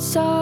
So.